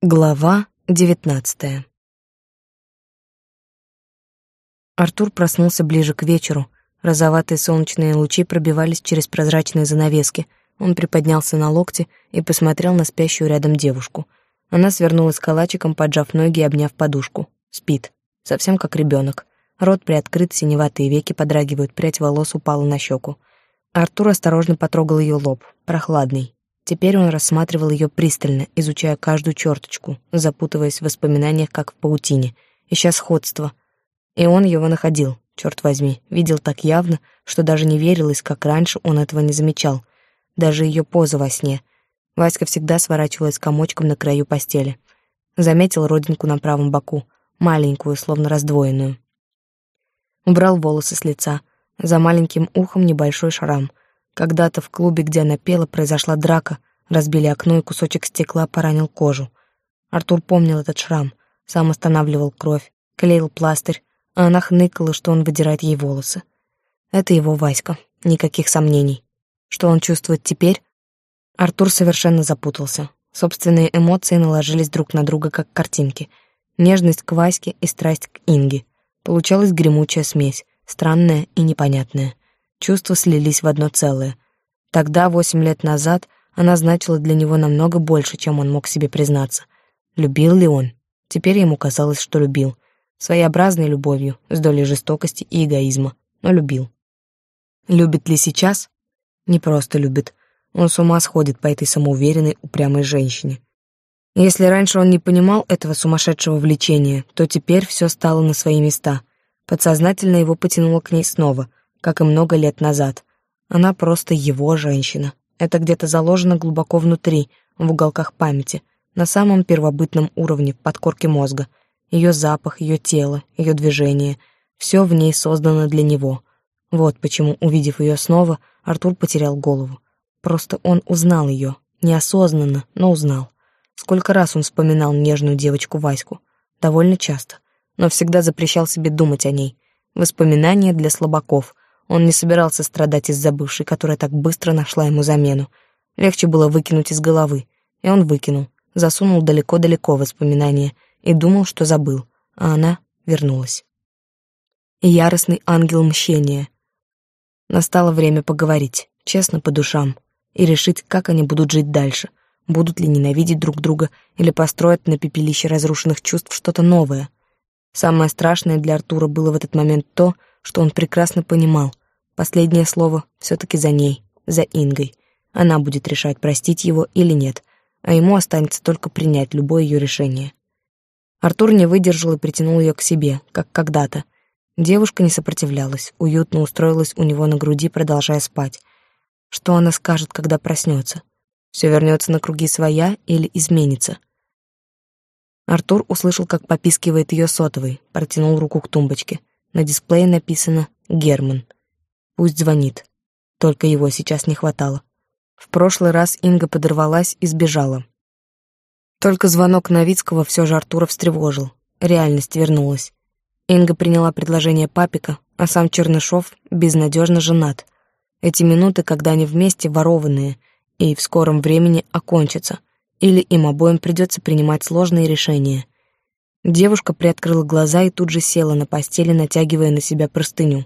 Глава девятнадцатая Артур проснулся ближе к вечеру. Розоватые солнечные лучи пробивались через прозрачные занавески. Он приподнялся на локте и посмотрел на спящую рядом девушку. Она свернулась калачиком, поджав ноги и обняв подушку. Спит. Совсем как ребенок. Рот приоткрыт, синеватые веки подрагивают, прядь волос упала на щеку. Артур осторожно потрогал ее лоб, прохладный. Теперь он рассматривал ее пристально, изучая каждую черточку, запутываясь в воспоминаниях, как в паутине, ища сходство. И он его находил, черт возьми, видел так явно, что даже не верилось, как раньше он этого не замечал. Даже ее поза во сне. Васька всегда сворачивалась комочком на краю постели. Заметил родинку на правом боку, маленькую, словно раздвоенную. Убрал волосы с лица, за маленьким ухом небольшой шрам. Когда-то в клубе, где она пела, произошла драка, разбили окно и кусочек стекла поранил кожу. Артур помнил этот шрам, сам останавливал кровь, клеил пластырь, а она хныкала, что он выдирает ей волосы. Это его Васька, никаких сомнений. Что он чувствует теперь? Артур совершенно запутался. Собственные эмоции наложились друг на друга, как картинки. Нежность к Ваське и страсть к Инге. Получалась гремучая смесь, странная и непонятная. Чувства слились в одно целое. Тогда, восемь лет назад, она значила для него намного больше, чем он мог себе признаться. Любил ли он? Теперь ему казалось, что любил. Своеобразной любовью, с долей жестокости и эгоизма, но любил. Любит ли сейчас? Не просто любит. Он с ума сходит по этой самоуверенной, упрямой женщине. Если раньше он не понимал этого сумасшедшего влечения, то теперь все стало на свои места. Подсознательно его потянуло к ней снова, как и много лет назад. Она просто его женщина. Это где-то заложено глубоко внутри, в уголках памяти, на самом первобытном уровне, в подкорке мозга. Ее запах, ее тело, ее движение — все в ней создано для него. Вот почему, увидев ее снова, Артур потерял голову. Просто он узнал ее, неосознанно, но узнал. Сколько раз он вспоминал нежную девочку Ваську. Довольно часто. Но всегда запрещал себе думать о ней. Воспоминания для слабаков. Он не собирался страдать из-за бывшей, которая так быстро нашла ему замену. Легче было выкинуть из головы. И он выкинул. Засунул далеко-далеко воспоминания. И думал, что забыл. А она вернулась. Яростный ангел мщения. Настало время поговорить, честно по душам, и решить, как они будут жить дальше будут ли ненавидеть друг друга или построят на пепелище разрушенных чувств что-то новое. Самое страшное для Артура было в этот момент то, что он прекрасно понимал. Последнее слово все-таки за ней, за Ингой. Она будет решать, простить его или нет, а ему останется только принять любое ее решение. Артур не выдержал и притянул ее к себе, как когда-то. Девушка не сопротивлялась, уютно устроилась у него на груди, продолжая спать. Что она скажет, когда проснется? Все вернется на круги своя или изменится. Артур услышал, как попискивает ее сотовый, протянул руку к тумбочке. На дисплее написано «Герман». Пусть звонит. Только его сейчас не хватало. В прошлый раз Инга подорвалась и сбежала. Только звонок Новицкого все же Артура встревожил. Реальность вернулась. Инга приняла предложение папика, а сам Чернышов безнадежно женат. Эти минуты, когда они вместе, ворованные, и в скором времени окончится, или им обоим придется принимать сложные решения. Девушка приоткрыла глаза и тут же села на постели, натягивая на себя простыню.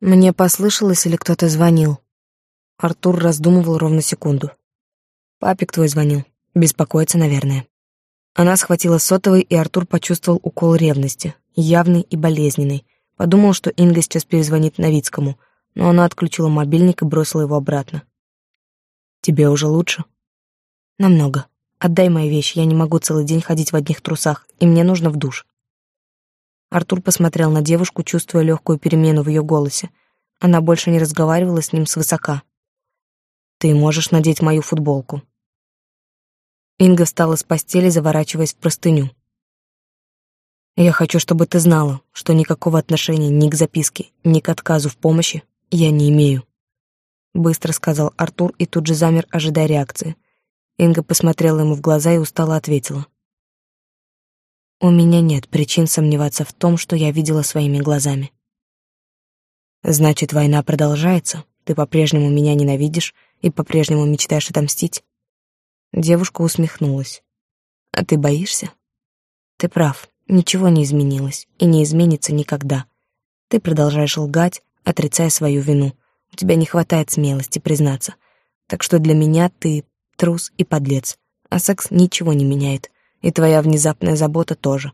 Мне послышалось, или кто-то звонил. Артур раздумывал ровно секунду. «Папик твой звонил. Беспокоится, наверное». Она схватила сотовый, и Артур почувствовал укол ревности, явный и болезненный. Подумал, что Инга сейчас перезвонит Новицкому, но она отключила мобильник и бросила его обратно. Тебе уже лучше? Намного. Отдай мои вещи, я не могу целый день ходить в одних трусах, и мне нужно в душ. Артур посмотрел на девушку, чувствуя легкую перемену в ее голосе. Она больше не разговаривала с ним свысока. Ты можешь надеть мою футболку. Инга встала с постели, заворачиваясь в простыню. Я хочу, чтобы ты знала, что никакого отношения ни к записке, ни к отказу в помощи я не имею быстро сказал Артур и тут же замер, ожидая реакции. Инга посмотрела ему в глаза и устало ответила. «У меня нет причин сомневаться в том, что я видела своими глазами». «Значит, война продолжается? Ты по-прежнему меня ненавидишь и по-прежнему мечтаешь отомстить?» Девушка усмехнулась. А ты боишься? Ты прав, ничего не изменилось и не изменится никогда. Ты продолжаешь лгать, отрицая свою вину. У тебя не хватает смелости признаться. Так что для меня ты трус и подлец. А секс ничего не меняет. И твоя внезапная забота тоже.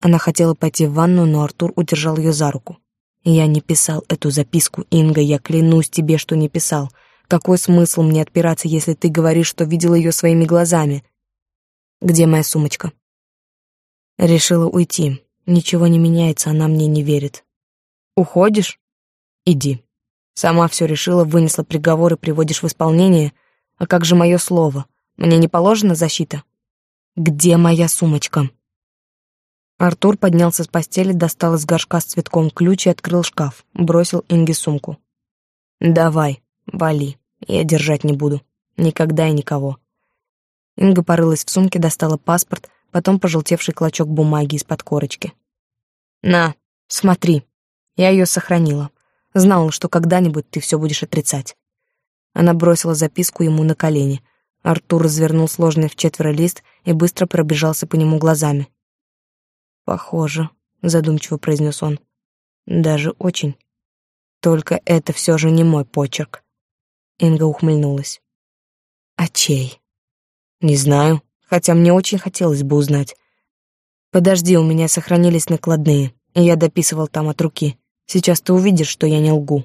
Она хотела пойти в ванну, но Артур удержал ее за руку. «Я не писал эту записку, Инга, я клянусь тебе, что не писал. Какой смысл мне отпираться, если ты говоришь, что видел ее своими глазами? Где моя сумочка?» Решила уйти. Ничего не меняется, она мне не верит. «Уходишь? Иди. Сама все решила, вынесла приговор и приводишь в исполнение. А как же мое слово? Мне не положена защита?» «Где моя сумочка?» Артур поднялся с постели, достал из горшка с цветком ключ и открыл шкаф, бросил Инге сумку. «Давай, вали, я держать не буду. Никогда и никого». Инга порылась в сумке, достала паспорт, потом пожелтевший клочок бумаги из-под корочки. «На, смотри, я ее сохранила. Знала, что когда-нибудь ты все будешь отрицать». Она бросила записку ему на колени. Артур развернул сложный в четверо лист и быстро пробежался по нему глазами. Похоже, задумчиво произнес он. Даже очень. Только это все же не мой почерк. Инга ухмыльнулась. А чей? Не знаю, хотя мне очень хотелось бы узнать. Подожди, у меня сохранились накладные, и я дописывал там от руки. Сейчас ты увидишь, что я не лгу.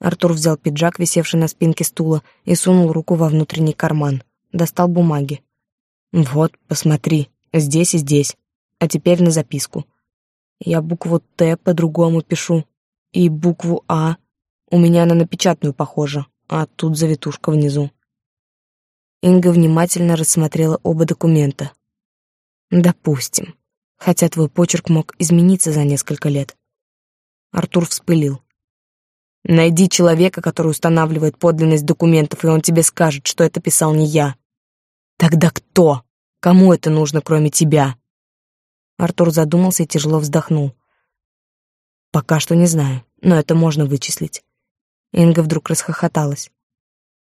Артур взял пиджак, висевший на спинке стула, и сунул руку во внутренний карман. Достал бумаги. Вот, посмотри, здесь и здесь. А теперь на записку. Я букву «Т» по-другому пишу. И букву «А». У меня она на печатную похожа, а тут завитушка внизу. Инга внимательно рассмотрела оба документа. Допустим. Хотя твой почерк мог измениться за несколько лет. Артур вспылил. Найди человека, который устанавливает подлинность документов, и он тебе скажет, что это писал не я. Тогда кто? Кому это нужно, кроме тебя? Артур задумался и тяжело вздохнул. Пока что не знаю, но это можно вычислить. Инга вдруг расхохоталась.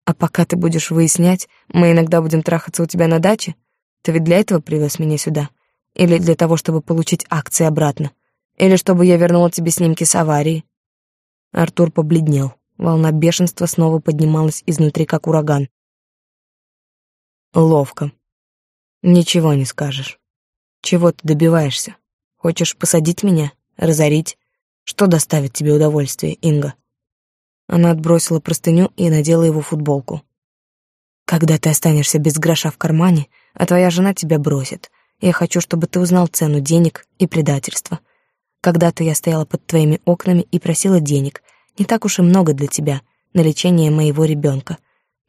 А пока ты будешь выяснять, мы иногда будем трахаться у тебя на даче? Ты ведь для этого привез меня сюда? Или для того, чтобы получить акции обратно? Или чтобы я вернула тебе снимки с аварии?» Артур побледнел. Волна бешенства снова поднималась изнутри, как ураган. «Ловко. Ничего не скажешь. Чего ты добиваешься? Хочешь посадить меня? Разорить? Что доставит тебе удовольствие, Инга?» Она отбросила простыню и надела его футболку. «Когда ты останешься без гроша в кармане, а твоя жена тебя бросит, я хочу, чтобы ты узнал цену денег и предательства. Когда-то я стояла под твоими окнами и просила денег, не так уж и много для тебя, на лечение моего ребенка.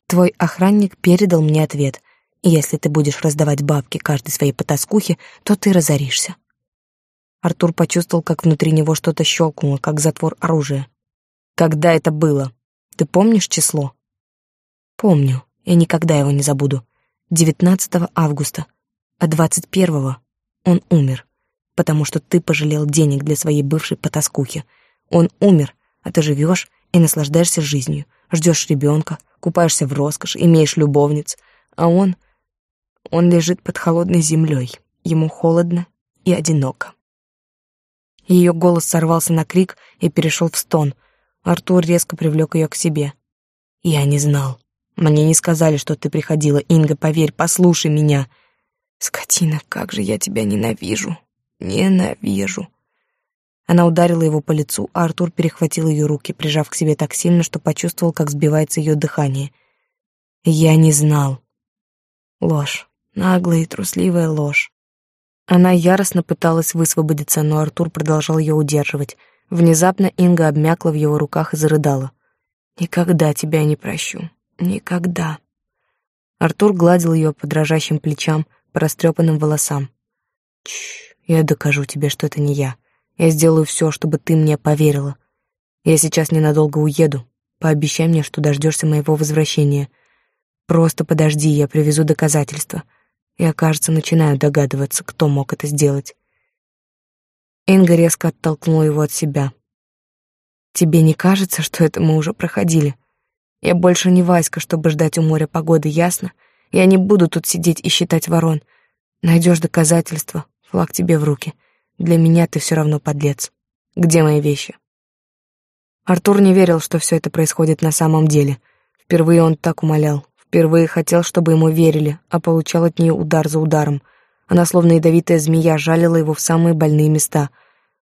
Твой охранник передал мне ответ — и если ты будешь раздавать бабки каждой своей потаскухе, то ты разоришься. Артур почувствовал, как внутри него что-то щелкнуло, как затвор оружия. Когда это было? Ты помнишь число? Помню. Я никогда его не забуду. 19 августа. А 21-го он умер, потому что ты пожалел денег для своей бывшей потаскухи. Он умер, а ты живешь и наслаждаешься жизнью, ждешь ребенка, купаешься в роскошь, имеешь любовниц, а он он лежит под холодной землей. Ему холодно и одиноко. Ее голос сорвался на крик и перешел в стон. Артур резко привлек ее к себе. «Я не знал. Мне не сказали, что ты приходила. Инга, поверь, послушай меня». «Скотина, как же я тебя ненавижу. Ненавижу». Она ударила его по лицу, а Артур перехватил ее руки, прижав к себе так сильно, что почувствовал, как сбивается ее дыхание. «Я не знал». Ложь. Наглая и трусливая ложь. Она яростно пыталась высвободиться, но Артур продолжал ее удерживать. Внезапно Инга обмякла в его руках и зарыдала. «Никогда тебя не прощу. Никогда». Артур гладил ее по дрожащим плечам, по растрепанным волосам. «Чш, я докажу тебе, что это не я. Я сделаю все, чтобы ты мне поверила. Я сейчас ненадолго уеду. Пообещай мне, что дождешься моего возвращения. Просто подожди, я привезу доказательства. Я, кажется, начинаю догадываться, кто мог это сделать. Инга резко оттолкнула его от себя. «Тебе не кажется, что это мы уже проходили? Я больше не Васька, чтобы ждать у моря погоды, ясно? Я не буду тут сидеть и считать ворон. Найдешь доказательства, флаг тебе в руки. Для меня ты все равно подлец. Где мои вещи?» Артур не верил, что все это происходит на самом деле. Впервые он так умолял. Впервые хотел, чтобы ему верили, а получал от нее удар за ударом. Она, словно ядовитая змея, жалила его в самые больные места.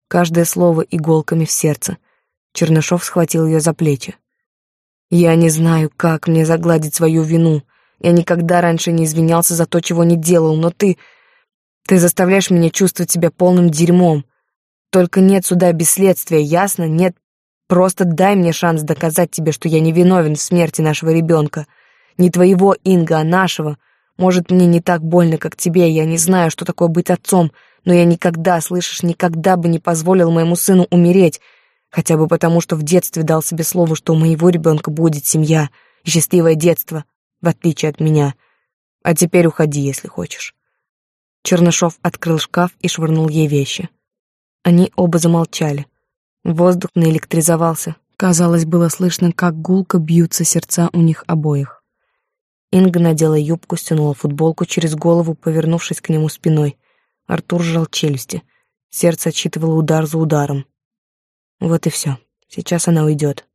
Каждое слово иголками в сердце. Чернышов схватил ее за плечи. «Я не знаю, как мне загладить свою вину. Я никогда раньше не извинялся за то, чего не делал, но ты... Ты заставляешь меня чувствовать себя полным дерьмом. Только нет суда без следствия, ясно? Нет Просто дай мне шанс доказать тебе, что я не виновен в смерти нашего ребенка. Не твоего, Инга, а нашего. Может, мне не так больно, как тебе, я не знаю, что такое быть отцом, но я никогда, слышишь, никогда бы не позволил моему сыну умереть, хотя бы потому, что в детстве дал себе слово, что у моего ребенка будет семья и счастливое детство, в отличие от меня. А теперь уходи, если хочешь». Чернышов открыл шкаф и швырнул ей вещи. Они оба замолчали. Воздух наэлектризовался. Казалось, было слышно, как гулко бьются сердца у них обоих. Инга надела юбку, стянула футболку через голову, повернувшись к нему спиной. Артур сжал челюсти. Сердце отсчитывало удар за ударом. Вот и все. Сейчас она уйдет.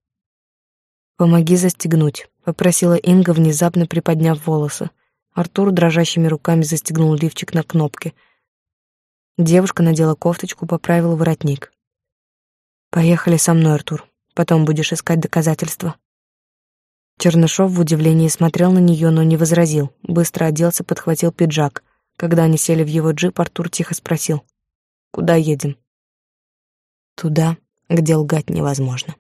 «Помоги застегнуть», — попросила Инга, внезапно приподняв волосы. Артур дрожащими руками застегнул лифчик на кнопке. Девушка надела кофточку, поправила воротник. Поехали со мной, Артур. Потом будешь искать доказательства. Чернышов в удивлении смотрел на нее, но не возразил. Быстро оделся, подхватил пиджак. Когда они сели в его джип, Артур тихо спросил: "Куда едем?" "Туда, где лгать невозможно".